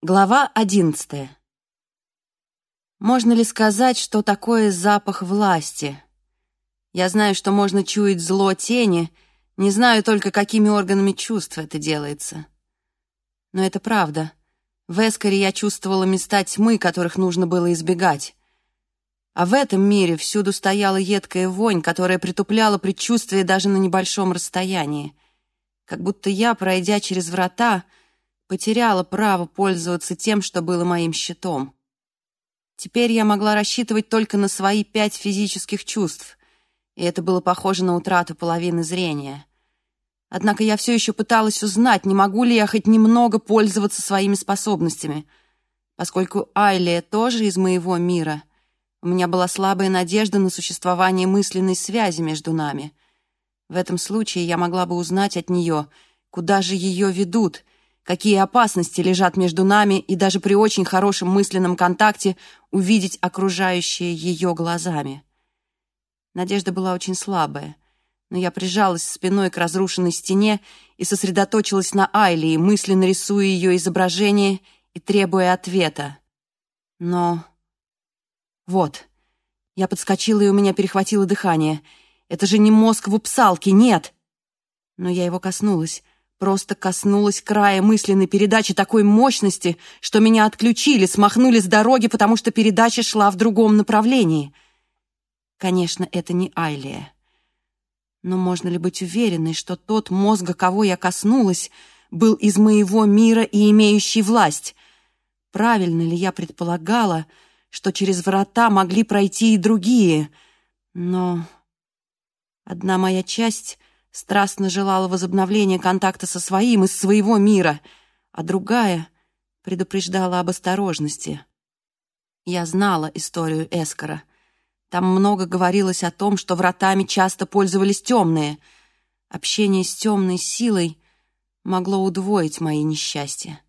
Глава одиннадцатая. Можно ли сказать, что такое запах власти? Я знаю, что можно чуять зло тени, не знаю только, какими органами чувства это делается. Но это правда. В Эскаре я чувствовала места тьмы, которых нужно было избегать. А в этом мире всюду стояла едкая вонь, которая притупляла предчувствие даже на небольшом расстоянии. Как будто я, пройдя через врата, — потеряла право пользоваться тем, что было моим щитом. Теперь я могла рассчитывать только на свои пять физических чувств, и это было похоже на утрату половины зрения. Однако я все еще пыталась узнать, не могу ли я хоть немного пользоваться своими способностями. Поскольку Айлия тоже из моего мира, у меня была слабая надежда на существование мысленной связи между нами. В этом случае я могла бы узнать от нее, куда же ее ведут — какие опасности лежат между нами, и даже при очень хорошем мысленном контакте увидеть окружающие ее глазами. Надежда была очень слабая, но я прижалась спиной к разрушенной стене и сосредоточилась на Айли, мысленно рисуя ее изображение и требуя ответа. Но... Вот. Я подскочила, и у меня перехватило дыхание. Это же не мозг в упсалке, нет! Но я его коснулась Просто коснулась края мысленной передачи такой мощности, что меня отключили, смахнули с дороги, потому что передача шла в другом направлении. Конечно, это не Айлия. Но можно ли быть уверенной, что тот мозга, кого я коснулась, был из моего мира и имеющий власть? Правильно ли я предполагала, что через врата могли пройти и другие? Но одна моя часть страстно желала возобновления контакта со своим из своего мира, а другая предупреждала об осторожности. Я знала историю Эскара. Там много говорилось о том, что вратами часто пользовались темные. Общение с темной силой могло удвоить мои несчастья.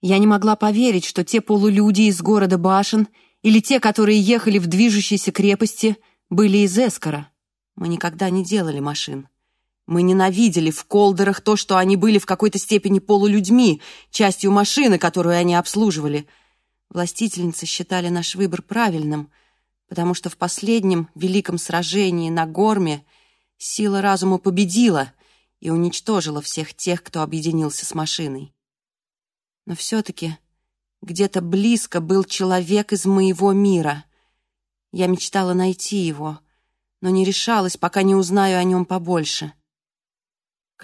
Я не могла поверить, что те полулюди из города башен или те, которые ехали в движущейся крепости, были из Эскара. Мы никогда не делали машин. Мы ненавидели в колдерах то, что они были в какой-то степени полулюдьми, частью машины, которую они обслуживали. Властительницы считали наш выбор правильным, потому что в последнем великом сражении на Горме сила разума победила и уничтожила всех тех, кто объединился с машиной. Но все-таки где-то близко был человек из моего мира. Я мечтала найти его, но не решалась, пока не узнаю о нем побольше. —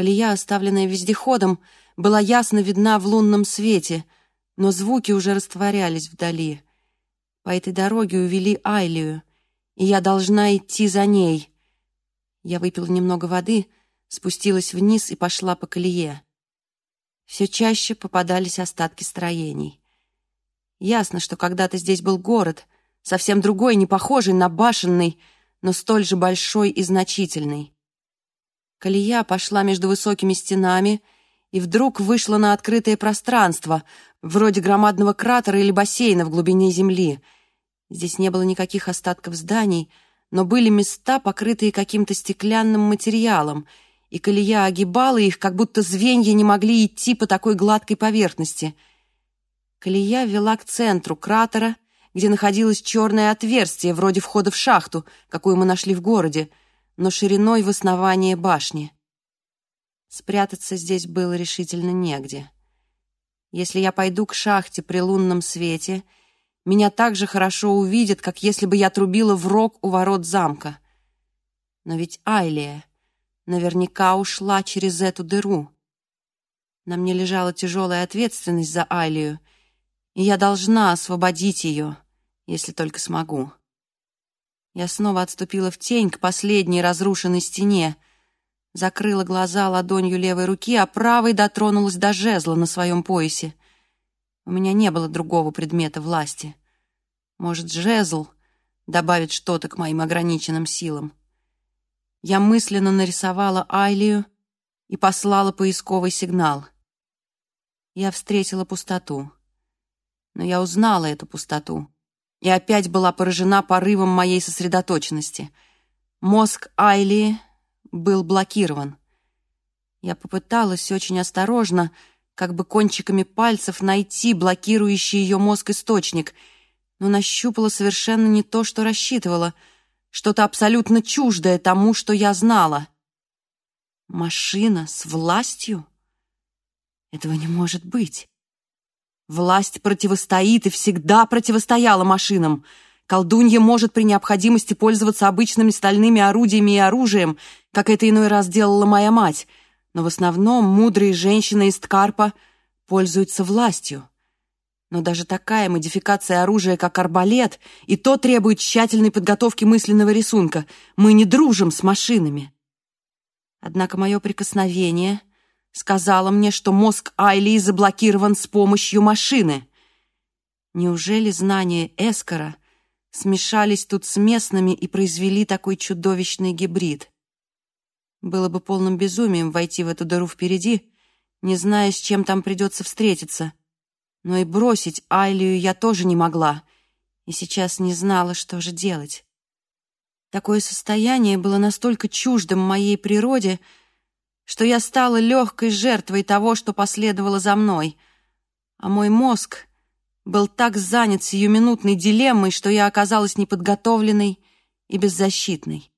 Колея, оставленная вездеходом, была ясно видна в лунном свете, но звуки уже растворялись вдали. По этой дороге увели Айлию, и я должна идти за ней. Я выпила немного воды, спустилась вниз и пошла по колее. Все чаще попадались остатки строений. Ясно, что когда-то здесь был город, совсем другой, не похожий на башенный, но столь же большой и значительный. Коли пошла между высокими стенами и вдруг вышла на открытое пространство, вроде громадного кратера или бассейна в глубине земли. Здесь не было никаких остатков зданий, но были места, покрытые каким-то стеклянным материалом, и колея огибала их, как будто звенья не могли идти по такой гладкой поверхности. Колея вела к центру кратера, где находилось черное отверстие, вроде входа в шахту, какую мы нашли в городе — но шириной в основании башни. Спрятаться здесь было решительно негде. Если я пойду к шахте при лунном свете, меня так же хорошо увидят, как если бы я трубила в рог у ворот замка. Но ведь Айлия наверняка ушла через эту дыру. На мне лежала тяжелая ответственность за Айлию, и я должна освободить ее, если только смогу. Я снова отступила в тень к последней разрушенной стене, закрыла глаза ладонью левой руки, а правой дотронулась до жезла на своем поясе. У меня не было другого предмета власти. Может, жезл добавит что-то к моим ограниченным силам. Я мысленно нарисовала Айлию и послала поисковый сигнал. Я встретила пустоту. Но я узнала эту пустоту и опять была поражена порывом моей сосредоточенности. Мозг Айли был блокирован. Я попыталась очень осторожно, как бы кончиками пальцев, найти блокирующий ее мозг источник, но нащупала совершенно не то, что рассчитывала, что-то абсолютно чуждое тому, что я знала. Машина с властью? Этого не может быть. Власть противостоит и всегда противостояла машинам. Колдунья может при необходимости пользоваться обычными стальными орудиями и оружием, как это иной раз делала моя мать, но в основном мудрые женщины из Ткарпа пользуются властью. Но даже такая модификация оружия, как арбалет, и то требует тщательной подготовки мысленного рисунка. Мы не дружим с машинами. Однако мое прикосновение — Сказала мне, что мозг Айли заблокирован с помощью машины. Неужели знания Эскара смешались тут с местными и произвели такой чудовищный гибрид? Было бы полным безумием войти в эту дыру впереди, не зная, с чем там придется встретиться. Но и бросить Айлию я тоже не могла, и сейчас не знала, что же делать. Такое состояние было настолько чуждым моей природе, что что я стала легкой жертвой того, что последовало за мной. А мой мозг был так занят сиюминутной дилеммой, что я оказалась неподготовленной и беззащитной.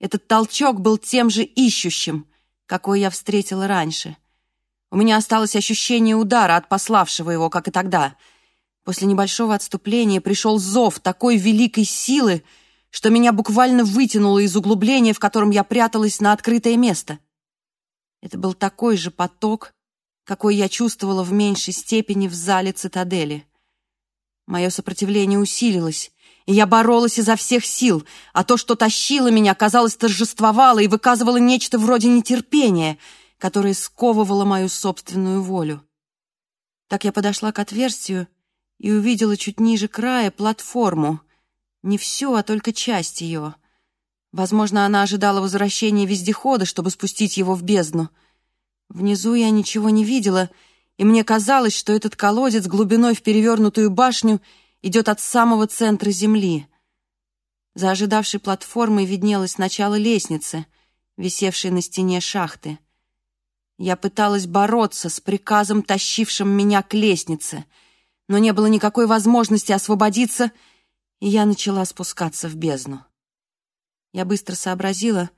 Этот толчок был тем же ищущим, какой я встретила раньше. У меня осталось ощущение удара от пославшего его, как и тогда. После небольшого отступления пришел зов такой великой силы, что меня буквально вытянуло из углубления, в котором я пряталась на открытое место. Это был такой же поток, какой я чувствовала в меньшей степени в зале цитадели. Мое сопротивление усилилось, и я боролась изо всех сил, а то, что тащило меня, казалось, торжествовало и выказывало нечто вроде нетерпения, которое сковывало мою собственную волю. Так я подошла к отверстию и увидела чуть ниже края платформу. Не всю, а только часть ее — Возможно, она ожидала возвращения вездехода, чтобы спустить его в бездну. Внизу я ничего не видела, и мне казалось, что этот колодец глубиной в перевернутую башню идет от самого центра земли. За ожидавшей платформой виднелось начало лестницы, висевшей на стене шахты. Я пыталась бороться с приказом, тащившим меня к лестнице, но не было никакой возможности освободиться, и я начала спускаться в бездну. Я быстро сообразила,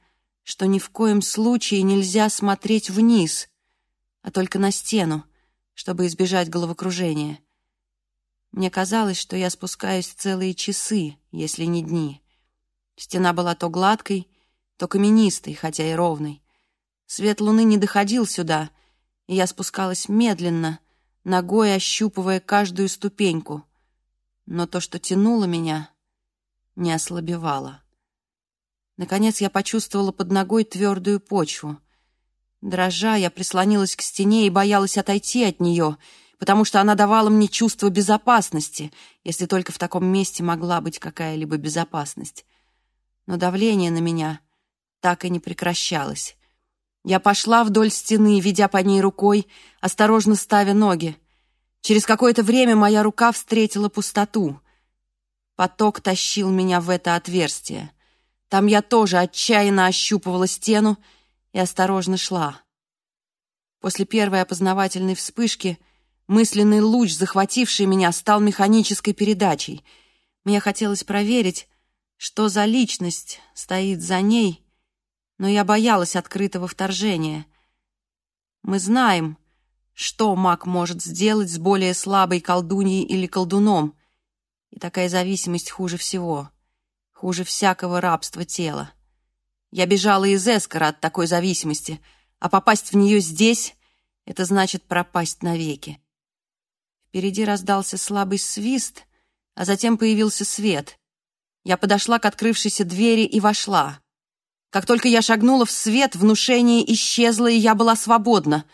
что ни в коем случае нельзя смотреть вниз, а только на стену, чтобы избежать головокружения. Мне казалось, что я спускаюсь целые часы, если не дни. Стена была то гладкой, то каменистой, хотя и ровной. Свет луны не доходил сюда, и я спускалась медленно, ногой ощупывая каждую ступеньку. Но то, что тянуло меня, не ослабевало. Наконец я почувствовала под ногой твердую почву. Дрожа, я прислонилась к стене и боялась отойти от нее, потому что она давала мне чувство безопасности, если только в таком месте могла быть какая-либо безопасность. Но давление на меня так и не прекращалось. Я пошла вдоль стены, ведя по ней рукой, осторожно ставя ноги. Через какое-то время моя рука встретила пустоту. Поток тащил меня в это отверстие. Там я тоже отчаянно ощупывала стену и осторожно шла. После первой опознавательной вспышки мысленный луч, захвативший меня, стал механической передачей. Мне хотелось проверить, что за личность стоит за ней, но я боялась открытого вторжения. Мы знаем, что маг может сделать с более слабой колдуньей или колдуном, и такая зависимость хуже всего — хуже всякого рабства тела. Я бежала из Эскора от такой зависимости, а попасть в нее здесь — это значит пропасть навеки. Впереди раздался слабый свист, а затем появился свет. Я подошла к открывшейся двери и вошла. Как только я шагнула в свет, внушение исчезло, и я была свободна.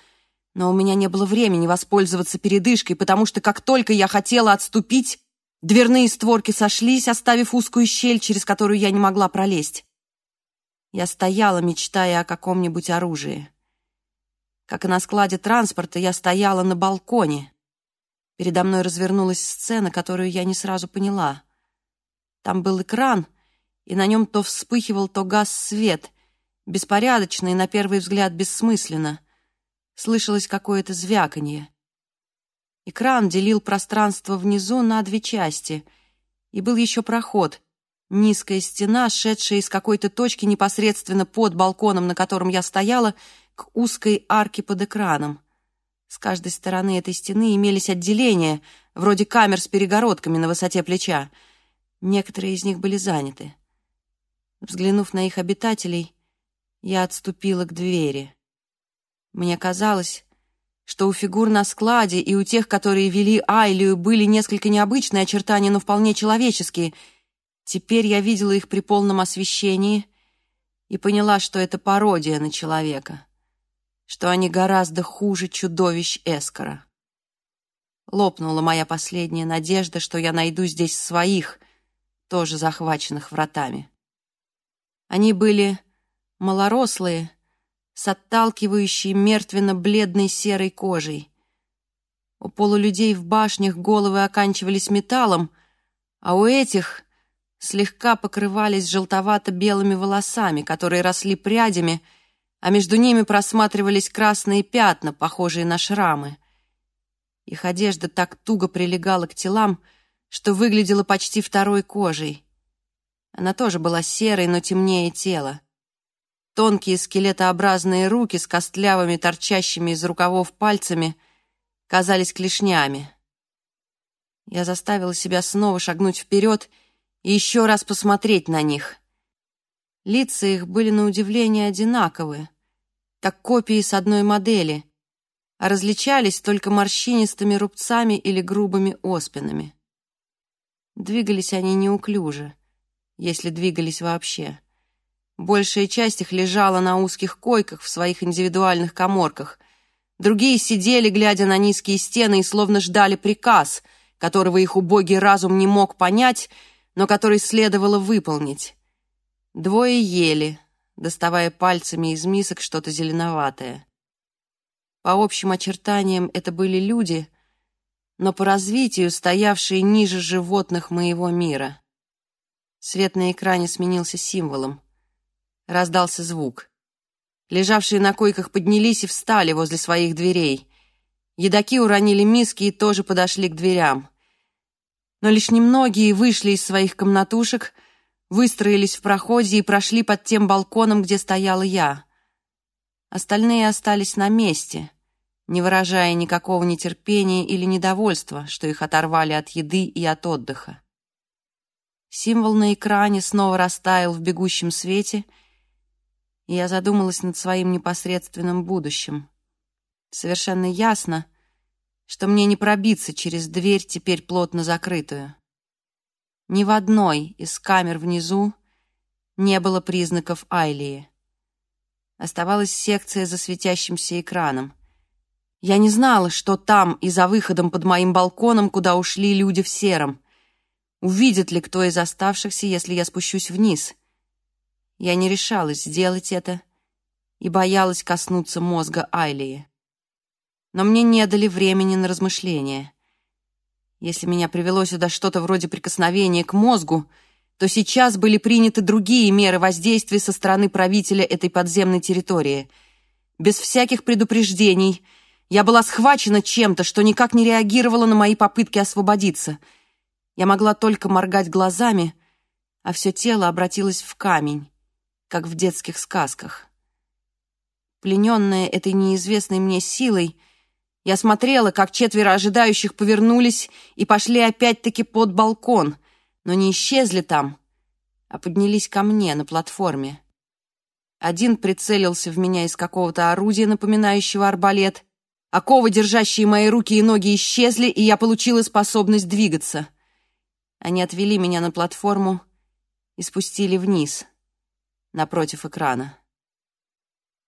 Но у меня не было времени воспользоваться передышкой, потому что как только я хотела отступить, Дверные створки сошлись, оставив узкую щель, через которую я не могла пролезть. Я стояла, мечтая о каком-нибудь оружии. Как и на складе транспорта, я стояла на балконе. Передо мной развернулась сцена, которую я не сразу поняла. Там был экран, и на нем то вспыхивал, то гас свет, беспорядочно и, на первый взгляд, бессмысленно. Слышалось какое-то звяканье. Экран делил пространство внизу на две части, и был еще проход, низкая стена, шедшая из какой-то точки непосредственно под балконом, на котором я стояла, к узкой арке под экраном. С каждой стороны этой стены имелись отделения, вроде камер с перегородками на высоте плеча. Некоторые из них были заняты. Взглянув на их обитателей, я отступила к двери. Мне казалось, что у фигур на складе и у тех, которые вели Айлию, были несколько необычные очертания, но вполне человеческие. Теперь я видела их при полном освещении и поняла, что это пародия на человека, что они гораздо хуже чудовищ Эскара. Лопнула моя последняя надежда, что я найду здесь своих, тоже захваченных вратами. Они были малорослые, с отталкивающей мертвенно-бледной серой кожей. У полулюдей в башнях головы оканчивались металлом, а у этих слегка покрывались желтовато-белыми волосами, которые росли прядями, а между ними просматривались красные пятна, похожие на шрамы. Их одежда так туго прилегала к телам, что выглядела почти второй кожей. Она тоже была серой, но темнее тела тонкие скелетообразные руки с костлявыми торчащими из рукавов пальцами казались клешнями. Я заставила себя снова шагнуть вперед и еще раз посмотреть на них. Лица их были на удивление одинаковые, как копии с одной модели, а различались только морщинистыми рубцами или грубыми оспинами. Двигались они неуклюже, если двигались вообще — Большая часть их лежала на узких койках в своих индивидуальных коморках. Другие сидели, глядя на низкие стены, и словно ждали приказ, которого их убогий разум не мог понять, но который следовало выполнить. Двое ели, доставая пальцами из мисок что-то зеленоватое. По общим очертаниям это были люди, но по развитию стоявшие ниже животных моего мира. Свет на экране сменился символом. Раздался звук. Лежавшие на койках поднялись и встали возле своих дверей. Едаки уронили миски и тоже подошли к дверям. Но лишь немногие вышли из своих комнатушек, выстроились в проходе и прошли под тем балконом, где стояла я. Остальные остались на месте, не выражая никакого нетерпения или недовольства, что их оторвали от еды и от отдыха. Символ на экране снова растаял в бегущем свете — я задумалась над своим непосредственным будущим. Совершенно ясно, что мне не пробиться через дверь, теперь плотно закрытую. Ни в одной из камер внизу не было признаков Айлии. Оставалась секция за светящимся экраном. Я не знала, что там и за выходом под моим балконом, куда ушли люди в сером. Увидит ли кто из оставшихся, если я спущусь вниз — я не решалась сделать это и боялась коснуться мозга Айлии. Но мне не дали времени на размышления. Если меня привело сюда что-то вроде прикосновения к мозгу, то сейчас были приняты другие меры воздействия со стороны правителя этой подземной территории. Без всяких предупреждений я была схвачена чем-то, что никак не реагировало на мои попытки освободиться. Я могла только моргать глазами, а все тело обратилось в камень как в детских сказках. Плененная этой неизвестной мне силой, я смотрела, как четверо ожидающих повернулись и пошли опять-таки под балкон, но не исчезли там, а поднялись ко мне на платформе. Один прицелился в меня из какого-то орудия, напоминающего арбалет. А Оковы, держащие мои руки и ноги, исчезли, и я получила способность двигаться. Они отвели меня на платформу и спустили вниз напротив экрана.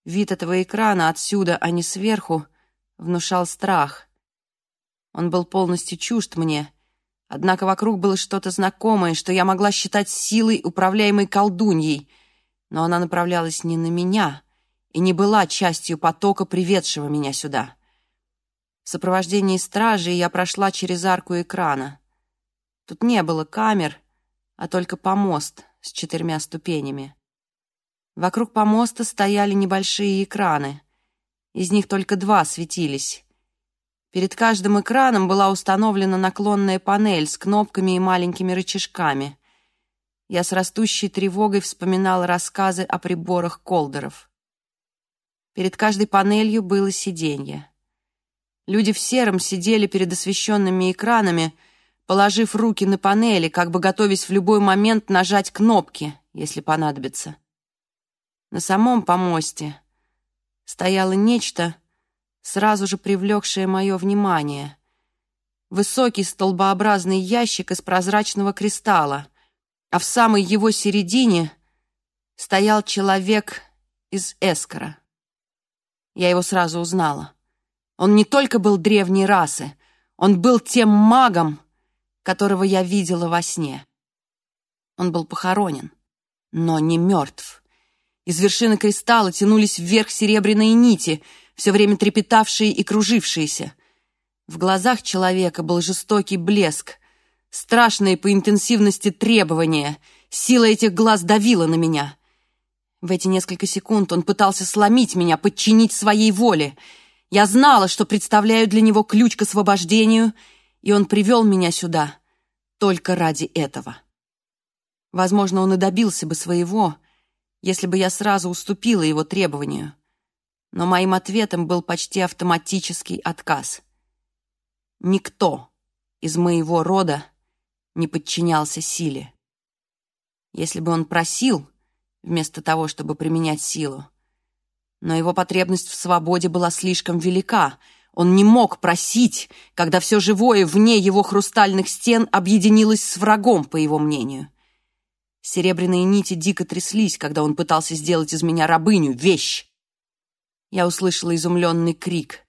Вид этого экрана отсюда, а не сверху, внушал страх. Он был полностью чужд мне, однако вокруг было что-то знакомое, что я могла считать силой, управляемой колдуньей, но она направлялась не на меня и не была частью потока, приведшего меня сюда. В сопровождении стражи я прошла через арку экрана. Тут не было камер, а только помост с четырьмя ступенями. Вокруг помоста стояли небольшие экраны. Из них только два светились. Перед каждым экраном была установлена наклонная панель с кнопками и маленькими рычажками. Я с растущей тревогой вспоминал рассказы о приборах колдеров. Перед каждой панелью было сиденье. Люди в сером сидели перед освещенными экранами, положив руки на панели, как бы готовясь в любой момент нажать кнопки, если понадобится на самом помосте стояло нечто, сразу же привлекшее мое внимание. Высокий столбообразный ящик из прозрачного кристалла, а в самой его середине стоял человек из Эскора. Я его сразу узнала. Он не только был древней расы, он был тем магом, которого я видела во сне. Он был похоронен, но не мертв. Из вершины кристалла тянулись вверх серебряные нити, все время трепетавшие и кружившиеся. В глазах человека был жестокий блеск, страшные по интенсивности требования. Сила этих глаз давила на меня. В эти несколько секунд он пытался сломить меня, подчинить своей воле. Я знала, что представляю для него ключ к освобождению, и он привел меня сюда только ради этого. Возможно, он и добился бы своего, если бы я сразу уступила его требованию. Но моим ответом был почти автоматический отказ. Никто из моего рода не подчинялся силе. Если бы он просил, вместо того, чтобы применять силу, но его потребность в свободе была слишком велика. Он не мог просить, когда все живое вне его хрустальных стен объединилось с врагом, по его мнению. Серебряные нити дико тряслись, когда он пытался сделать из меня рабыню, вещь. Я услышала изумленный крик.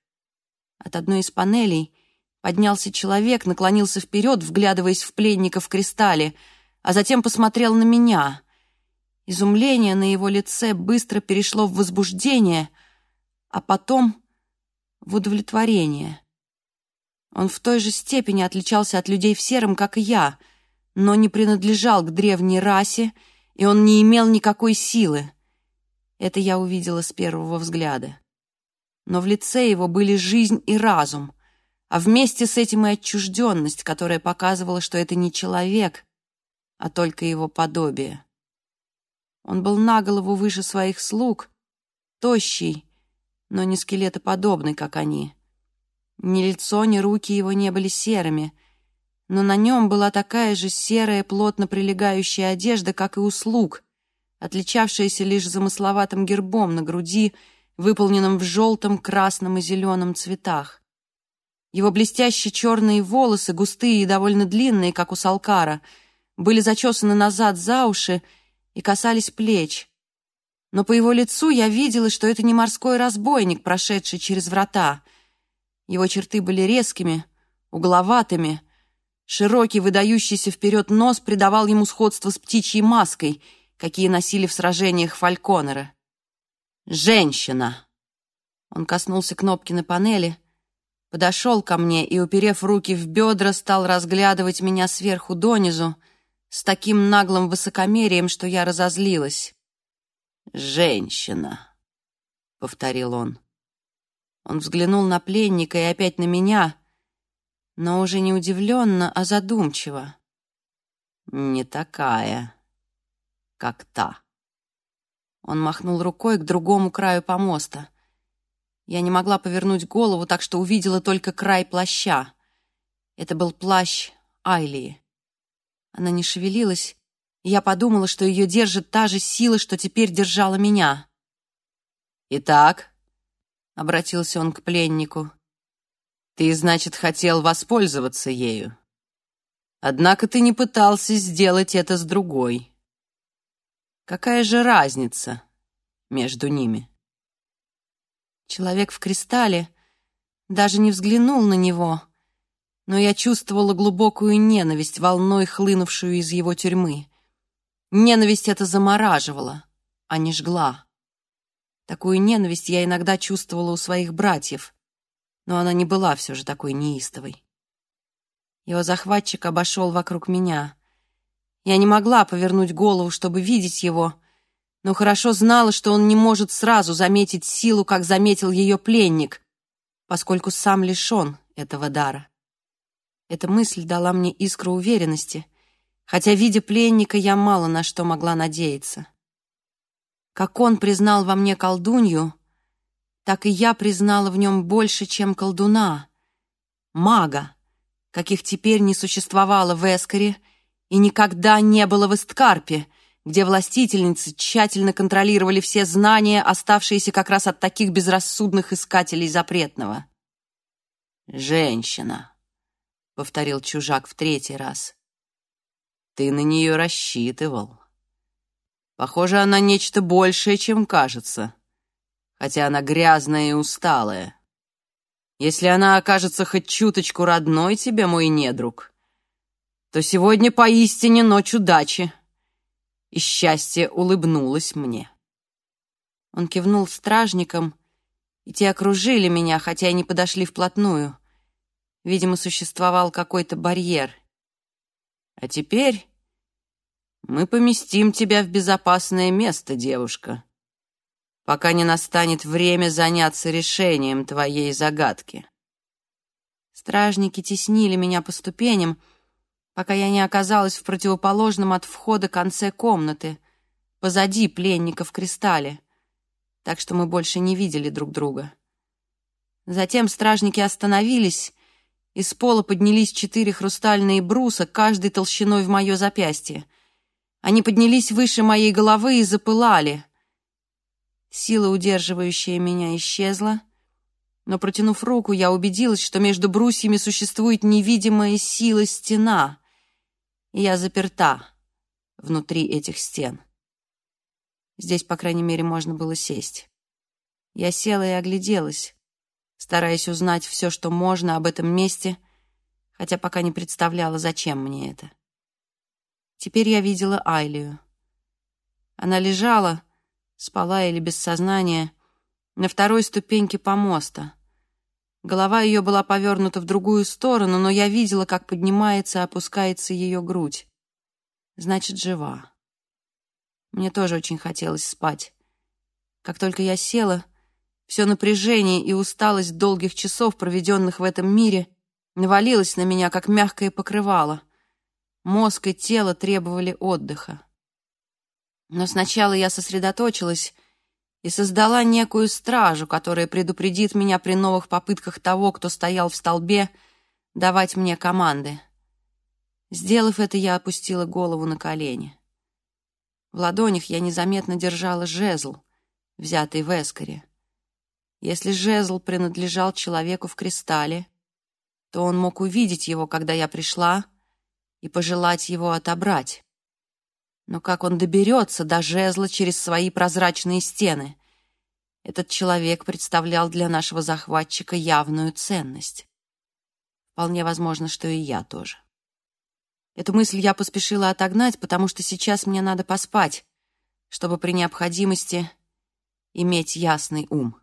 От одной из панелей поднялся человек, наклонился вперед, вглядываясь в пленника в кристалле, а затем посмотрел на меня. Изумление на его лице быстро перешло в возбуждение, а потом в удовлетворение. Он в той же степени отличался от людей в сером, как и я — но не принадлежал к древней расе, и он не имел никакой силы. Это я увидела с первого взгляда. Но в лице его были жизнь и разум, а вместе с этим и отчужденность, которая показывала, что это не человек, а только его подобие. Он был на голову выше своих слуг, тощий, но не скелетоподобный, как они. Ни лицо, ни руки его не были серыми — но на нем была такая же серая, плотно прилегающая одежда, как и у слуг, отличавшаяся лишь замысловатым гербом на груди, выполненным в желтом, красном и зеленом цветах. Его блестящие черные волосы, густые и довольно длинные, как у Салкара, были зачесаны назад за уши и касались плеч. Но по его лицу я видела, что это не морской разбойник, прошедший через врата. Его черты были резкими, угловатыми — Широкий, выдающийся вперед нос придавал ему сходство с птичьей маской, какие носили в сражениях фальконера. «Женщина!» Он коснулся кнопки на панели, подошел ко мне и, уперев руки в бедра, стал разглядывать меня сверху донизу с таким наглым высокомерием, что я разозлилась. «Женщина!» — повторил он. Он взглянул на пленника и опять на меня — но уже не удивленно, а задумчиво. «Не такая, как та». Он махнул рукой к другому краю помоста. Я не могла повернуть голову, так что увидела только край плаща. Это был плащ Айлии. Она не шевелилась, и я подумала, что ее держит та же сила, что теперь держала меня. «Итак», — обратился он к пленнику, ты, значит, хотел воспользоваться ею. Однако ты не пытался сделать это с другой. Какая же разница между ними? Человек в кристалле даже не взглянул на него, но я чувствовала глубокую ненависть, волной хлынувшую из его тюрьмы. Ненависть это замораживала, а не жгла. Такую ненависть я иногда чувствовала у своих братьев — но она не была все же такой неистовой. Его захватчик обошел вокруг меня. Я не могла повернуть голову, чтобы видеть его, но хорошо знала, что он не может сразу заметить силу, как заметил ее пленник, поскольку сам лишен этого дара. Эта мысль дала мне искру уверенности, хотя, видя пленника, я мало на что могла надеяться. Как он признал во мне колдунью — так и я признала в нем больше, чем колдуна, мага, каких теперь не существовало в Эскаре и никогда не было в Эсткарпе, где властительницы тщательно контролировали все знания, оставшиеся как раз от таких безрассудных искателей запретного. «Женщина», — повторил чужак в третий раз, — «ты на нее рассчитывал. Похоже, она нечто большее, чем кажется» хотя она грязная и усталая. Если она окажется хоть чуточку родной тебе, мой недруг, то сегодня поистине ночь удачи. И счастье улыбнулось мне. Он кивнул стражникам, и те окружили меня, хотя и не подошли вплотную. Видимо, существовал какой-то барьер. А теперь мы поместим тебя в безопасное место, девушка, пока не настанет время заняться решением твоей загадки. Стражники теснили меня по ступеням, пока я не оказалась в противоположном от входа конце комнаты, позади пленника в кристалле, так что мы больше не видели друг друга. Затем стражники остановились, и с пола поднялись четыре хрустальные бруса, каждый толщиной в мое запястье. Они поднялись выше моей головы и запылали — Сила, удерживающая меня, исчезла, но, протянув руку, я убедилась, что между брусьями существует невидимая сила стена, и я заперта внутри этих стен. Здесь, по крайней мере, можно было сесть. Я села и огляделась, стараясь узнать все, что можно об этом месте, хотя пока не представляла, зачем мне это. Теперь я видела Айлию. Она лежала, спала или без сознания, на второй ступеньке помоста. Голова ее была повернута в другую сторону, но я видела, как поднимается и опускается ее грудь. Значит, жива. Мне тоже очень хотелось спать. Как только я села, все напряжение и усталость долгих часов, проведенных в этом мире, навалилось на меня, как мягкое покрывало. Мозг и тело требовали отдыха. Но сначала я сосредоточилась и создала некую стражу, которая предупредит меня при новых попытках того, кто стоял в столбе, давать мне команды. Сделав это, я опустила голову на колени. В ладонях я незаметно держала жезл, взятый в эскоре. Если жезл принадлежал человеку в кристалле, то он мог увидеть его, когда я пришла, и пожелать его отобрать. Но как он доберется до жезла через свои прозрачные стены? Этот человек представлял для нашего захватчика явную ценность. Вполне возможно, что и я тоже. Эту мысль я поспешила отогнать, потому что сейчас мне надо поспать, чтобы при необходимости иметь ясный ум.